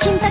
cinta